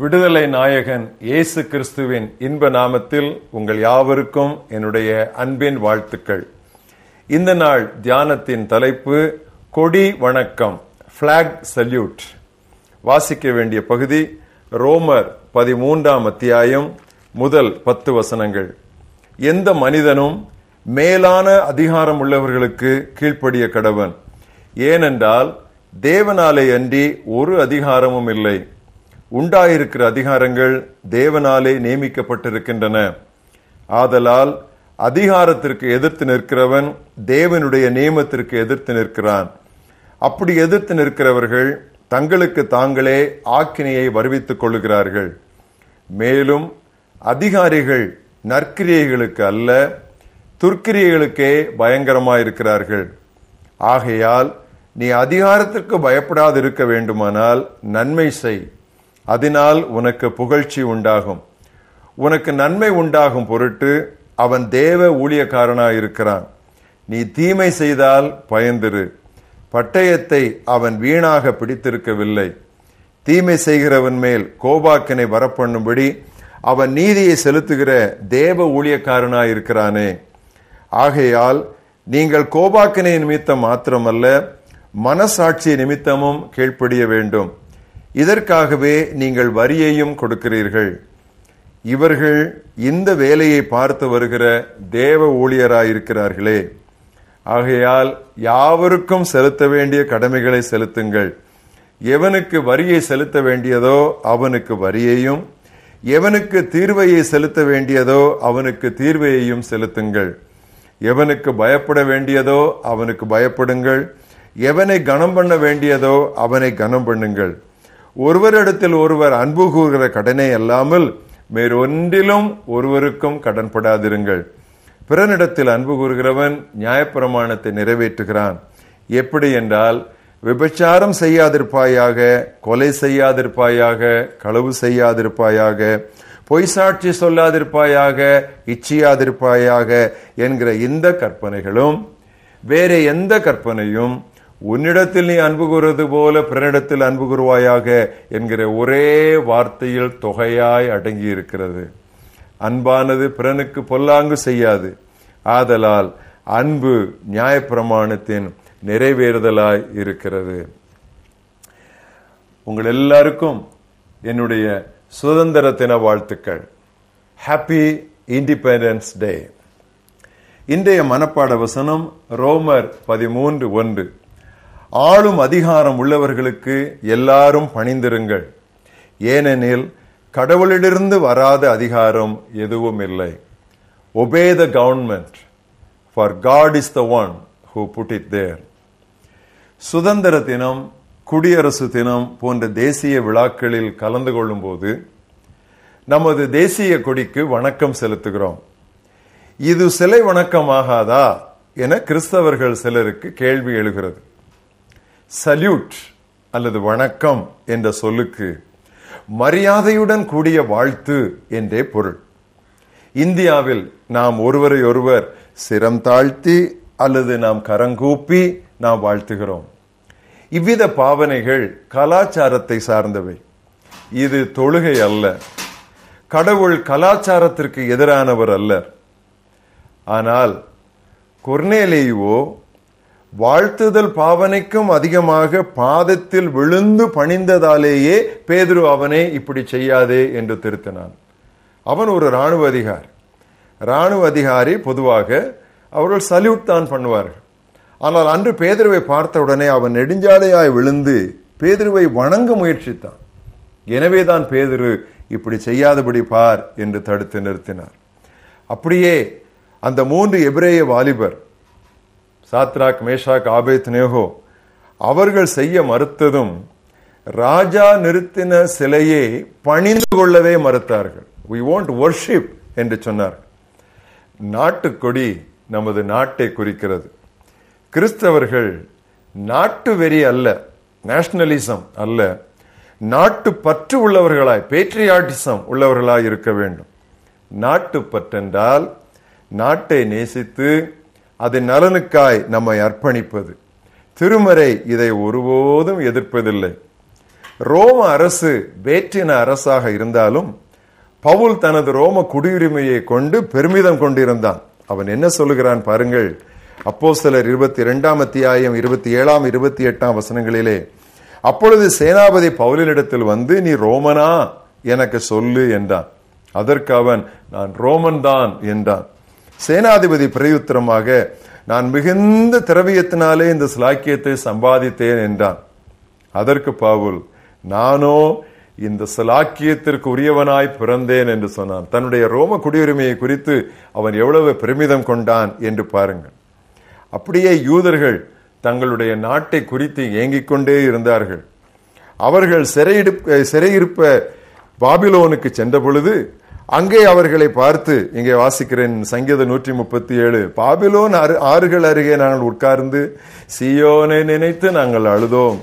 விடுதலை நாயகன் இயேசு கிறிஸ்துவின் இன்ப நாமத்தில் உங்கள் யாவருக்கும் என்னுடைய அன்பின் வாழ்த்துக்கள். இந்த நாள் தியானத்தின் தலைப்பு கொடி வணக்கம் பிளாக் சல்யூட் வாசிக்க வேண்டிய பகுதி ரோமர் பதிமூன்றாம் அத்தியாயம் முதல் பத்து வசனங்கள். எந்த மனிதனும் மேலான அதிகாரம் உள்ளவர்களுக்கு கீழ்ப்படிய கடவன். ஏனென்றால் தேவனாலே அன்றி ஒரு அதிகாரமும் இல்லை. உண்டாயிருக்கிற அதிகாரங்கள் தேவனாலே நியமிக்கப்பட்டிருக்கின்றன. ஆதலால் அதிகாரத்திற்கு எதிர்த்து நிற்கிறவன் தேவனுடைய நியமத்திற்கு எதிர்த்து நிற்கிறான். அப்படி எதிர்த்து நிற்கிறவர்கள் தங்களுக்கு தாங்களே ஆக்கினையை வருவித்துக் கொள்கிறார்கள் மேலும் அதிகாரிகள் நற்கிரியைகளுக்கு அல்ல துர்க்கிரியைகளுக்கே பயங்கரமாயிருக்கிறார்கள். ஆகையால் நீ அதிகாரத்திற்கு பயப்படாது இருக்க வேண்டுமானால் நன்மை செய். அதனால் உனக்கு புகழ்ச்சி உண்டாகும் உனக்கு நன்மை உண்டாகும் பொருட்டு அவன் தேவ ஊழியக்காரனாயிருக்கிறான் நீ தீமை செய்தால் பயந்திரு பட்டயத்தை அவன் வீணாக பிடித்திருக்கவில்லை தீமை செய்கிறவன் மேல் கோபாக்கினை வரப்பண்ணும்படி அவன் நீதியை செலுத்துகிற தேவ ஊழியக்காரனாயிருக்கிறானே ஆகையால் நீங்கள் கோபாக்கினை நிமித்தம் மாத்திரமல்ல மனசாட்சி நிமித்தமும் கீழ்ப்படிய வேண்டும் இதற்காகவே நீங்கள் வரியையும் கொடுக்கிறீர்கள். இவர்கள் இந்த வேலையை பார்த்து வருகிற தேவ ஊழியராயிருக்கிறார்களே. ஆகையால் யாவருக்கும் செலுத்த வேண்டிய கடமைகளை செலுத்துங்கள். எவனுக்கு வரியை செலுத்த வேண்டியதோ அவனுக்கு வரியையும் எவனுக்கு தீர்வையை செலுத்த வேண்டியதோ அவனுக்கு தீர்வையையும் செலுத்துங்கள். எவனுக்கு பயப்பட வேண்டியதோ அவனுக்கு பயப்படுங்கள். எவனை கனம் பண்ண வேண்டியதோ அவனை கனம் பண்ணுங்கள் ஒருவரிடத்தில் ஒருவர் அன்பு கூறுகிற கடனை அல்லாமல் வேறொன்றிலும் ஒருவருக்கும் கடன்படாதிருங்கள் பிறனிடத்தில் அன்பு கூறுகிறவன் நியாயப்பிரமாணத்தை நிறைவேற்றுகிறான். எப்படி என்றால் விபச்சாரம் செய்யாதிருப்பாயாக கொலை செய்யாதிருப்பாயாக களவு செய்யாதிருப்பாயாக பொய் சாட்சி சொல்லாதிருப்பாயாக இச்சியாதிருப்பாயாக என்கிற இந்த கற்பனைகளும் வேற எந்த கற்பனையும் உன்னிடத்தில் நீ அன்பு கூறுவது போல பிறனிடத்தில் அன்பு கூறுவாயாக என்கிற ஒரே வார்த்தையில் தொகையாய் அடங்கி இருக்கிறது அன்பானது பிறனுக்கு பொல்லாங்கு செய்யாது. ஆதலால் அன்பு நியாயப்பிரமாணத்தின் நிறைவேறுதலாய் இருக்கிறது. உங்கள் எல்லாருக்கும் என்னுடைய சுதந்திர தின வாழ்த்துக்கள். ஹாப்பி இண்டிபெண்டன்ஸ் டே இன்றைய மனப்பாட வசனம் ரோமர் பதிமூன்று ஒன்று. ஆளும் அதிகாரம் உள்ளவர்களுக்கு எல்லாரும் பணிந்திருங்கள். ஏனெனில் கடவுளிலிருந்து வராத அதிகாரம் எதுவும் இல்லை. Obey the government for God is the one who put it there சுதந்திர தினம் குடியரசு தினம் போன்ற தேசிய விழாக்களில் கலந்து கொள்ளும் போது நமது தேசிய கொடிக்கு வணக்கம் செலுத்துகிறோம். இது சிலை வணக்கமாகாதா என கிறிஸ்தவர்கள் சிலருக்கு கேள்வி எழுகிறது. சல்யூட் அல்லது வணக்கம் என்ற சொல்லுக்கு மரியாதையுடன் கூடிய வாழ்த்து என்றே பொருள். இந்தியாவில் நாம் ஒருவரை ஒருவர் சிரம் தாழ்த்தி அல்லது நாம் கரங்கூப்பி நாம் வாழ்த்துகிறோம். இவ்வித பாவனைகள் கலாச்சாரத்தை சார்ந்தவை. இது தொழுகை அல்ல. கடவுள் கலாச்சாரத்திற்கு எதிரானவர் அல்லர். ஆனால் கொர்னேலேயுவோ வாழ்த்துதல் பாவனைக்கும் அதிகமாக பாதத்தில் விழுந்து பணிந்ததாலேயே பேதுரு அவனை இப்படி செய்யாதே என்று திருத்தினான். அவன் ஒரு ராணுவ அதிகாரி. ராணுவ அதிகாரி பொதுவாக அவர்கள் சல்யூட் தான் பண்ணுவார்கள். ஆனால் அன்று பேதுருவை பார்த்த உடனே அவன் நெடுஞ்சாலையாய் விழுந்து பேதுருவை வணங்க முயற்சித்தான். எனவேதான் பேதுரு இப்படி செய்யாதபடி பார் என்று தடுத்து நிறுத்தினார். அப்படியே அந்த மூன்று எபிரேய வாலிபர் சாத்ராக் மேஷாக் ஆபேத் நேகோ அவர்கள் செய்ய மறுத்ததும் ராஜா நிறுத்தின சிலையை பணிந்து கொள்ளவே மறுத்தார்கள். வி வாண்ட் ஒர்ஷிப் என்று சொன்னார் நாட்டுக்கொடி நமது நாட்டை குறிக்கிறது. கிறிஸ்தவர்கள் நாட்டு வெறி அல்ல நேஷனலிசம் அல்ல. நாட்டு பற்று உள்ளவர்களாய் பேட்ரியாட்டிசம் உள்ளவர்களாய் இருக்க வேண்டும். நாட்டு பற்றென்றால் நாட்டை நேசித்து அதன் நலனுக்காய் நம்மை அர்ப்பணிப்பது. திருமறை இதை ஒருபோதும் எதிர்ப்பதில்லை. ரோம அரசு வேற்றின அரசாக இருந்தாலும் பவுல் தனது ரோம குடியுரிமையை கொண்டு பெருமிதம் கொண்டிருந்தான். அவன் என்ன சொல்லுகிறான் பாருங்கள். அப்போ சிலர் இருபத்தி இரண்டாம் அத்தியாயம் இருபத்தி ஏழாம் இருபத்தி எட்டாம் வசனங்களிலே அப்பொழுது சேனாபதி பவுலினிடத்தில் வந்து நீ ரோமனா? எனக்கு சொல்லு என்றான். அதற்கு அவன் நான் ரோமன் தான் என்றான். சேனாதிபதி பிரயுத்தரமாக நான் மிகுந்த திரவியத்தினாலே இந்த சிலாக்கியத்தை சம்பாதித்தேன் என்றான். அதற்கு பாவுல் நானோ இந்த சிலாக்கியத்திற்கு உரியவனாய் பிறந்தேன் என்று சொன்னான். தன்னுடைய ரோம குடியுரிமையை குறித்து அவன் எவ்வளவு பெருமிதம் கொண்டான் என்று பாருங்கள். அப்படியே யூதர்கள் தங்களுடைய நாட்டை குறித்து ஏங்கிக் கொண்டே இருந்தார்கள். அவர்கள் சிறையிடு சிறையிருப்ப பாபிலோனுக்கு சென்ற பொழுது அங்கே அவர்களை பார்த்து இங்கே வாசிக்கிறேன் சங்கீத நூற்றி முப்பத்தி ஏழு பாபிலோன் ஆறுகள் அருகே நாங்கள் உட்கார்ந்து சியோனை நினைத்து நாங்கள் அழுதோம்.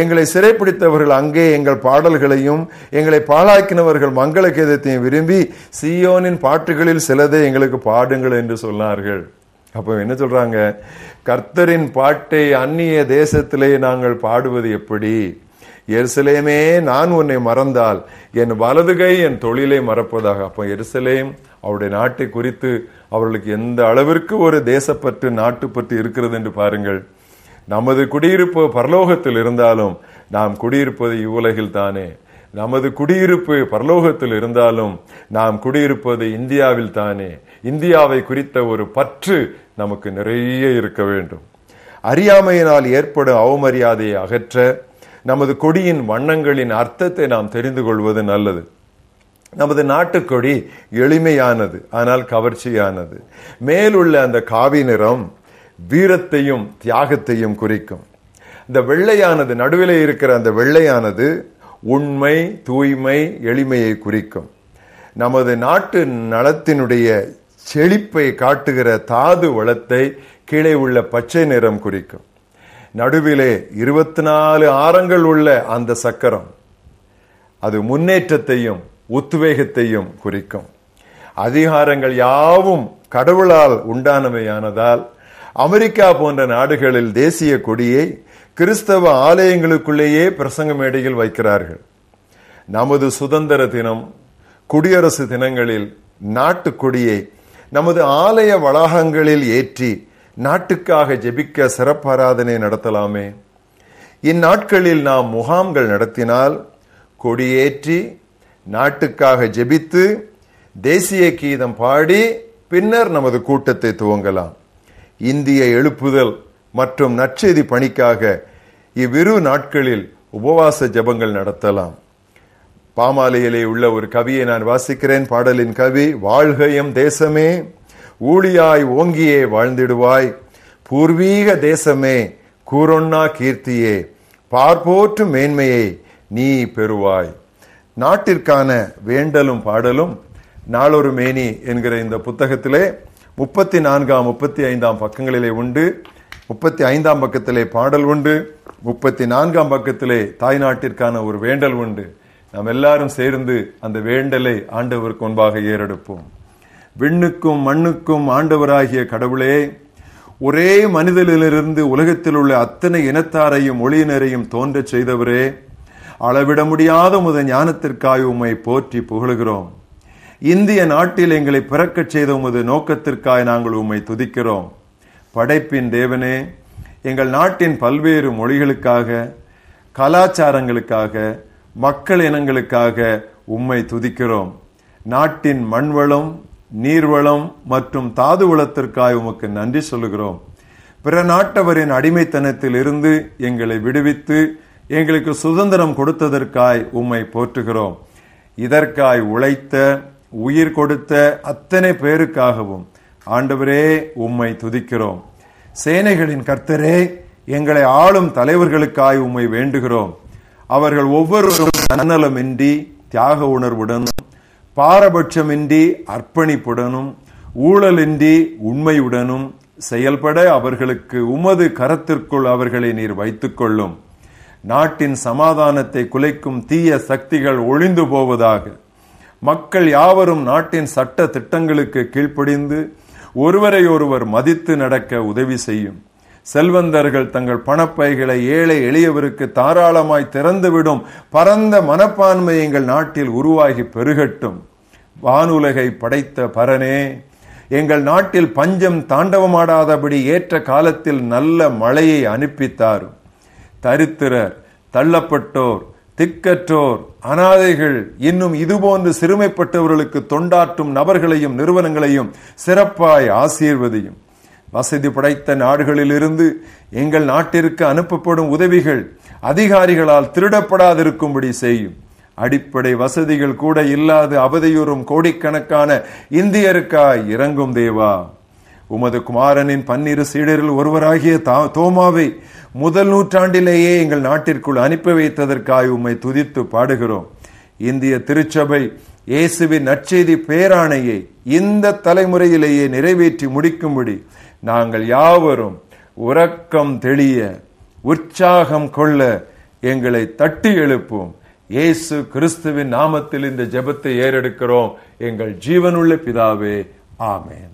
எங்களை சிறைப்பிடித்தவர்கள் அங்கே எங்கள் பாடல்களையும் எங்களை பாழாக்கினவர்கள் மங்கள கீதத்தையும் விரும்பி சியோனின் பாட்டுகளில் சிலதை எங்களுக்கு பாடுங்கள் என்று சொன்னார்கள். அப்போ என்ன சொல்றாங்க? கர்த்தரின் பாட்டை அந்நிய தேசத்திலே நாங்கள் பாடுவது எப்படி? எருசலேமே நான் உன்னை மறந்தால் என் வலதுகை என் தொழிலை மறப்பதாக. அப்போ எருசலேம் அவருடைய நாட்டை குறித்து அவர்களுக்கு எந்த அளவிற்கு ஒரு தேசப்பற்று நாட்டுப்பற்று இருக்கிறது என்று பாருங்கள். நமது குடியிருப்பு பரலோகத்தில் இருந்தாலும் நாம் குடியிருப்பது இவ்வுலகில் தானே. நமது குடியிருப்பு பரலோகத்தில் இருந்தாலும் நாம் குடியிருப்பது இந்தியாவில் தானே. இந்தியாவை குறித்த ஒரு பற்று நமக்கு நிறைய இருக்க வேண்டும். அறியாமையினால் ஏற்படும் அவமரியாதையை அகற்ற நமது கொடியின் வண்ணங்களின் அர்த்தத்தை நாம் தெரிந்து கொள்வது நல்லது. நமது நாட்டுக்கொடி எளிமையானது ஆனால் கவர்ச்சியானது. மேலுள்ள அந்த காவி நிறம் வீரத்தையும் தியாகத்தையும் குறிக்கும். இந்த வெள்ளையானது நடுவில் இருக்கிற அந்த வெள்ளையானது உண்மை தூய்மை எளிமையை குறிக்கும். நமது நாட்டு நலத்தினுடைய செழிப்பை காட்டுகிற தாது வளத்தை கீழே உள்ள பச்சை நிறம் குறிக்கும். நடுவிலே இருபத்தி நாலு ஆரங்கள் உள்ள அந்த சக்கரம் அது முன்னேற்றத்தையும் உத்வேகத்தையும் குறிக்கும். அதிகாரங்கள் யாவும் கடவுளால் உண்டானவையானதால் அமெரிக்கா போன்ற நாடுகளில் தேசிய கொடியை கிறிஸ்தவ ஆலயங்களுக்குள்ளேயே பிரசங்க மேடையில் வைக்கிறார்கள். நமது சுதந்திர தினம் குடியரசு தினங்களில் நாட்டு கொடியை நமது ஆலய வளாகங்களில் ஏற்றி நாட்டுக்காக ஜெபிக்க சிறப்பாராதனை நடத்தலாமே. இந்நாட்களில் நாம் முகாம்கள் நடத்தினால் கொடியேற்றி நாட்டுக்காக ஜெபித்து தேசிய கீதம் பாடி பின்னர் நமது கூட்டத்தை துவங்கலாம். இந்திய எழுப்புதல் மற்றும் நற்செய்தி பணிக்காக இவ்விரு நாட்களில் உபவாச ஜபங்கள் நடத்தலாம். பாமாலையிலே உள்ள ஒரு கவியை நான் வாசிக்கிறேன். பாடலின் கவி வாழ்கையும் தேசமே. ஊழியாய் ஓங்கியே வாழ்ந்திடுவாய். பூர்வீக தேசமே கூரொன்னா கீர்த்தியே பார்ப்போற்று மேன்மையை நீ பெறுவாய். நாட்டிற்கான வேண்டலும் பாடலும் நாளொரு மேனி என்கிற இந்த புத்தகத்திலே முப்பத்தி நான்காம் முப்பத்தி ஐந்தாம் பக்கங்களிலே உண்டு. முப்பத்தி ஐந்தாம் பக்கத்திலே பாடல் உண்டு. முப்பத்தி நான்காம் பக்கத்திலே தாய்நாட்டிற்கான ஒரு வேண்டல் உண்டு. நாம் எல்லாரும் சேர்ந்து அந்த வேண்டலை ஆண்டவருக்கு முன்பாக ஏறெடுப்போம். விண்ணுக்கும் மண்ணுக்கும் ஆண்டவராகிய கடவுளே ஒரே மனிதனிலிருந்து உலகத்தில் உள்ள அத்தனை இனத்தாரையும் ஒளியினரையும் தோன்றச் செய்தவரே அளவிட முடியாத முத ஞானத்திற்காய் உம்மை போற்றி புகழுகிறோம். இந்திய நாட்டில் எங்களை பிறக்கச் செய்த உமது நோக்கத்திற்காய் நாங்கள் உம்மை துதிக்கிறோம். படைப்பின் தேவனே எங்கள் நாட்டின் பல்வேறு மொழிகளுக்காக கலாச்சாரங்களுக்காக மக்கள் இனங்களுக்காக உம்மை துதிக்கிறோம். நாட்டின் மண்வளம் நீர்வளம் மற்றும் தாது வளத்திற்காய் உமக்கு நன்றி சொல்லுகிறோம். பிற நாட்டவரின் அடிமைத்தனத்தில் இருந்து எங்களை விடுவித்து எங்களுக்கு சுதந்திரம் கொடுத்ததற்காய் உம்மை போற்றுகிறோம். இதற்காய் உழைத்த உயிர் கொடுத்த அத்தனை பேருக்காகவும் ஆண்டவரே உம்மை துதிக்கிறோம். சேனைகளின் கர்த்தரே எங்களை ஆளும் தலைவர்களுக்காய் உம்மை வேண்டுகிறோம். அவர்கள் ஒவ்வொருவரும் தன்னலமின்றி தியாக உணர்வுடன் பாரபட்சமின்றி அர்ப்பணிப்புடனும் ஊழலின்றி உண்மையுடனும் செயல்பட அவர்களுக்கு உமது கரத்திற்குள் அவர்களை நீர் வைத்துக் கொள்ளும். நாட்டின் சமாதானத்தை குலைக்கும் தீய சக்திகள் ஒளிந்து போவதாக. மக்கள் யாவரும் நாட்டின் சட்ட திட்டங்களுக்கு கீழ்ப்படிந்து ஒருவரை ஒருவர் மதித்து நடக்க உதவி செய்யும். செல்வந்தர்கள் தங்கள் பணப்பைகளை ஏழை எளியவருக்கு தாராளமாய் திறந்துவிடும் பரந்த மனப்பான்மை எங்கள் நாட்டில் உருவாகி பெருகட்டும். வானுலகை படைத்த பரனே எங்கள் நாட்டில் பஞ்சம் தாண்டவமாடாதபடி ஏற்ற காலத்தில் நல்ல மழையை அனுப்பித்தாரும் தரித்திரர் தள்ளப்பட்டோர் திக்கற்றோர் அனாதைகள் இன்னும் இதுபோன்று சிறுமைப்பட்டவர்களுக்கு தொண்டாற்றும் நபர்களையும் நிறுவனங்களையும் சிறப்பாய் ஆசீர்வதியும். வசதி படைத்த நாடுகளிலிருந்து எங்கள் நாட்டிற்கு அனுப்பப்படும் உதவிகள் அதிகாரிகளால் திருடப்படாதிருக்கும்படி செய்யும். அடிப்படை வசதிகள் கூட இல்லாது அவதையுறும் கோடிக்கணக்கான இந்தியருக்காய் இறங்கும் தேவா. உமது குமாரனின் பன்னிரு சீடரில் ஒருவராகிய தோமாவை முதல் நூற்றாண்டிலேயே எங்கள் நாட்டிற்குள் அனுப்பி வைத்ததற்காய் உம்மை துதித்து பாடுகிறோம். இந்திய திருச்சபை இயேசுவின் நற்செய்தி பேராணையை இந்த தலைமுறையிலேயே நிறைவேற்றி முடிக்கும்படி நாங்கள் யாவரும் உறக்கம் தெளிய உற்சாகம் கொள்ள எங்களை தட்டி எழுப்பும். இயேசு கிறிஸ்துவின் நாமத்தில் இந்த ஜெபத்தை ஏறெடுக்கிறோம். எங்கள் ஜீவனுள்ள பிதாவே ஆமேன்.